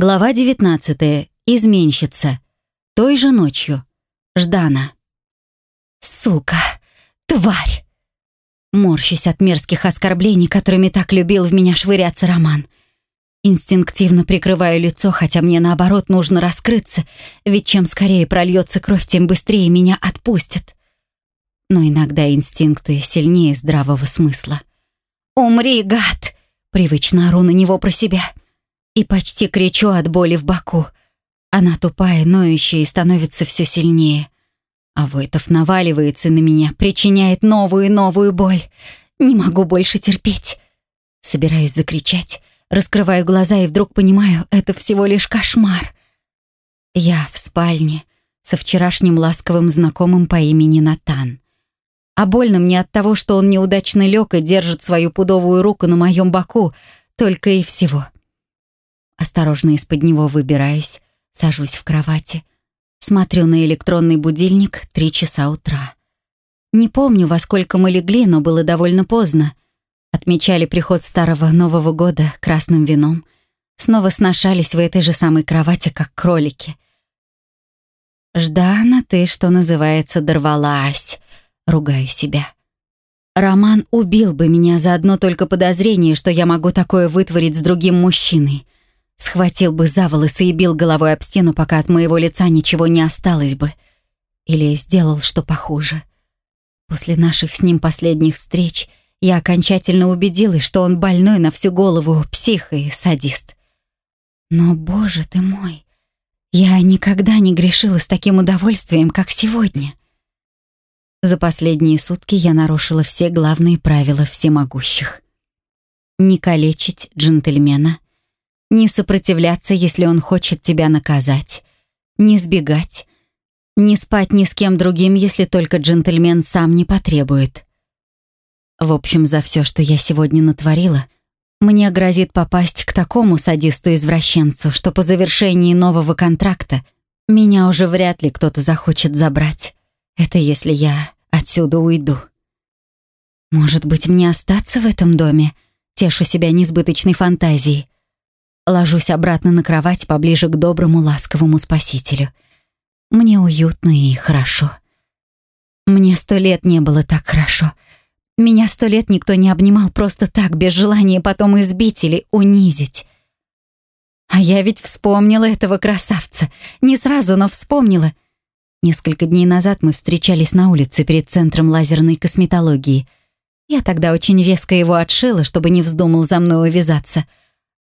Глава 19. Изменщица. Той же ночью. Ждана. Сука! Тварь! Морщусь от мерзких оскорблений, которыми так любил в меня швыряться Роман. Инстинктивно прикрываю лицо, хотя мне наоборот нужно раскрыться, ведь чем скорее прольется кровь, тем быстрее меня отпустят. Но иногда инстинкты сильнее здравого смысла. «Умри, гад!» — привычно ору на него про себя — и почти кричу от боли в боку. Она тупая, ноющая и становится все сильнее. А Войтов наваливается на меня, причиняет новую и новую боль. Не могу больше терпеть. Собираюсь закричать, раскрываю глаза и вдруг понимаю, это всего лишь кошмар. Я в спальне со вчерашним ласковым знакомым по имени Натан. А больно мне от того, что он неудачно лег и держит свою пудовую руку на моем боку, только и всего. Осторожно из-под него выбираюсь, сажусь в кровати. Смотрю на электронный будильник три часа утра. Не помню, во сколько мы легли, но было довольно поздно. Отмечали приход старого Нового года красным вином. Снова сношались в этой же самой кровати, как кролики. «Ждана, ты, что называется, дорвалась», — ругаю себя. Роман убил бы меня за одно только подозрение, что я могу такое вытворить с другим мужчиной. Схватил бы за волосы и бил головой об стену, пока от моего лица ничего не осталось бы. Или сделал что похуже. После наших с ним последних встреч я окончательно убедилась, что он больной на всю голову, псих и садист. Но, боже ты мой, я никогда не грешила с таким удовольствием, как сегодня. За последние сутки я нарушила все главные правила всемогущих. Не калечить джентльмена — не сопротивляться, если он хочет тебя наказать. Не сбегать. Не спать ни с кем другим, если только джентльмен сам не потребует. В общем, за все, что я сегодня натворила, мне грозит попасть к такому садисту-извращенцу, что по завершении нового контракта меня уже вряд ли кто-то захочет забрать. Это если я отсюда уйду. Может быть, мне остаться в этом доме? Тешу себя несбыточной фантазией. Ложусь обратно на кровать поближе к доброму ласковому спасителю. Мне уютно и хорошо. Мне сто лет не было так хорошо. Меня сто лет никто не обнимал просто так, без желания потом избить или унизить. А я ведь вспомнила этого красавца. Не сразу, но вспомнила. Несколько дней назад мы встречались на улице перед центром лазерной косметологии. Я тогда очень резко его отшила, чтобы не вздумал за мной увязаться —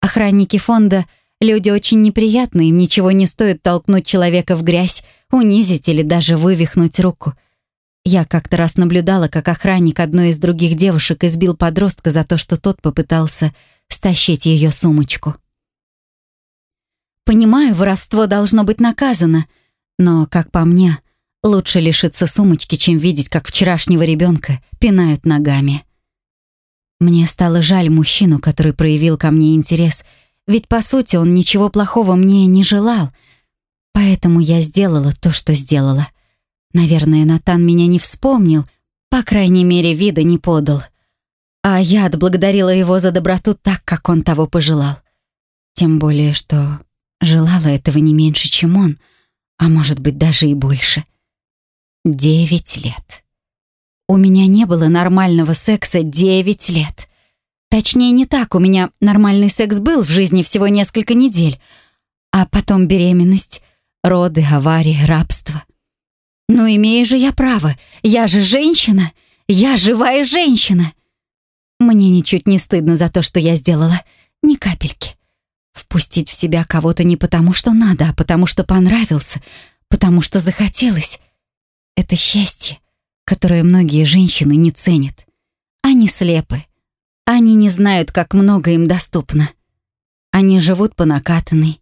Охранники фонда — люди очень неприятные, им ничего не стоит толкнуть человека в грязь, унизить или даже вывихнуть руку. Я как-то раз наблюдала, как охранник одной из других девушек избил подростка за то, что тот попытался стащить ее сумочку. Понимаю, воровство должно быть наказано, но, как по мне, лучше лишиться сумочки, чем видеть, как вчерашнего ребенка пинают ногами. Мне стало жаль мужчину, который проявил ко мне интерес, ведь, по сути, он ничего плохого мне не желал. Поэтому я сделала то, что сделала. Наверное, Натан меня не вспомнил, по крайней мере, вида не подал. А я отблагодарила его за доброту так, как он того пожелал. Тем более, что желала этого не меньше, чем он, а может быть, даже и больше. Девять лет. У меня не было нормального секса 9 лет. Точнее, не так. У меня нормальный секс был в жизни всего несколько недель. А потом беременность, роды, аварии, рабство. Ну, имею же я право. Я же женщина. Я живая женщина. Мне ничуть не стыдно за то, что я сделала. Ни капельки. Впустить в себя кого-то не потому, что надо, а потому, что понравился, потому что захотелось. Это счастье которое многие женщины не ценят. Они слепы. Они не знают, как много им доступно. Они живут по накатанной,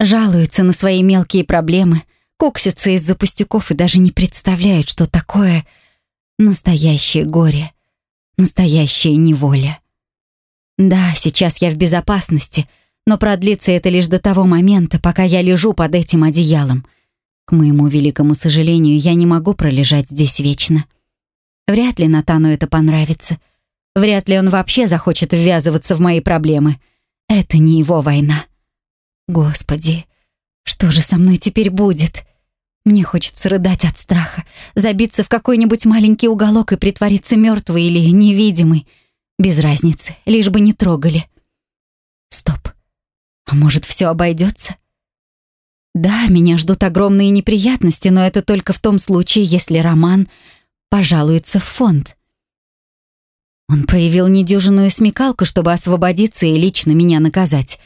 жалуются на свои мелкие проблемы, коксятся из-за пустяков и даже не представляют, что такое настоящее горе, настоящая неволя. Да, сейчас я в безопасности, но продлится это лишь до того момента, пока я лежу под этим одеялом — к моему великому сожалению, я не могу пролежать здесь вечно. Вряд ли Натану это понравится. Вряд ли он вообще захочет ввязываться в мои проблемы. Это не его война. Господи, что же со мной теперь будет? Мне хочется рыдать от страха, забиться в какой-нибудь маленький уголок и притвориться мертвой или невидимой. Без разницы, лишь бы не трогали. Стоп. А может, все обойдется? Да, меня ждут огромные неприятности, но это только в том случае, если Роман пожалуется в фонд. Он проявил недюжинную смекалку, чтобы освободиться и лично меня наказать.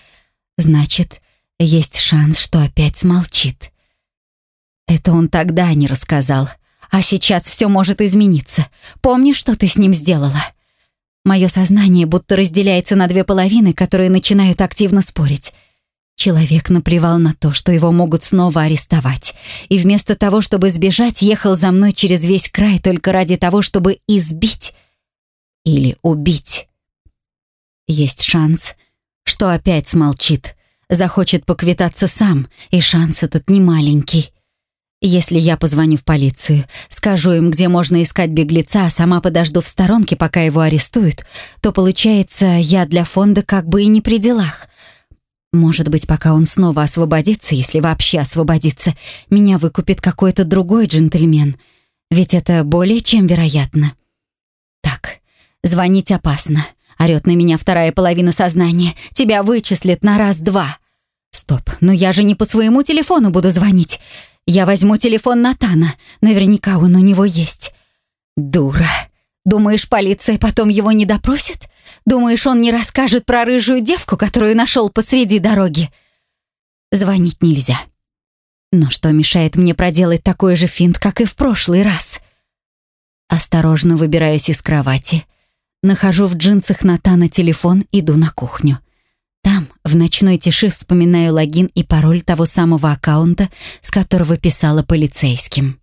Значит, есть шанс, что опять смолчит. Это он тогда не рассказал. А сейчас все может измениться. Помни, что ты с ним сделала? Мое сознание будто разделяется на две половины, которые начинают активно спорить. Человек наплевал на то, что его могут снова арестовать, и вместо того, чтобы сбежать, ехал за мной через весь край только ради того, чтобы избить или убить. Есть шанс, что опять смолчит, захочет поквитаться сам, и шанс этот не маленький. Если я позвоню в полицию, скажу им, где можно искать беглеца, а сама подожду в сторонке, пока его арестуют, то получается, я для фонда как бы и не при делах. Может быть, пока он снова освободится, если вообще освободится, меня выкупит какой-то другой джентльмен. Ведь это более чем вероятно. Так, звонить опасно. Орёт на меня вторая половина сознания. Тебя вычислят на раз-два. Стоп, но я же не по своему телефону буду звонить. Я возьму телефон Натана. Наверняка он у него есть. Дура. Думаешь, полиция потом его не допросит? Думаешь, он не расскажет про рыжую девку, которую нашел посреди дороги? Звонить нельзя. Но что мешает мне проделать такой же финт, как и в прошлый раз? Осторожно выбираюсь из кровати. Нахожу в джинсах Натана телефон, иду на кухню. Там, в ночной тиши, вспоминаю логин и пароль того самого аккаунта, с которого писала полицейским.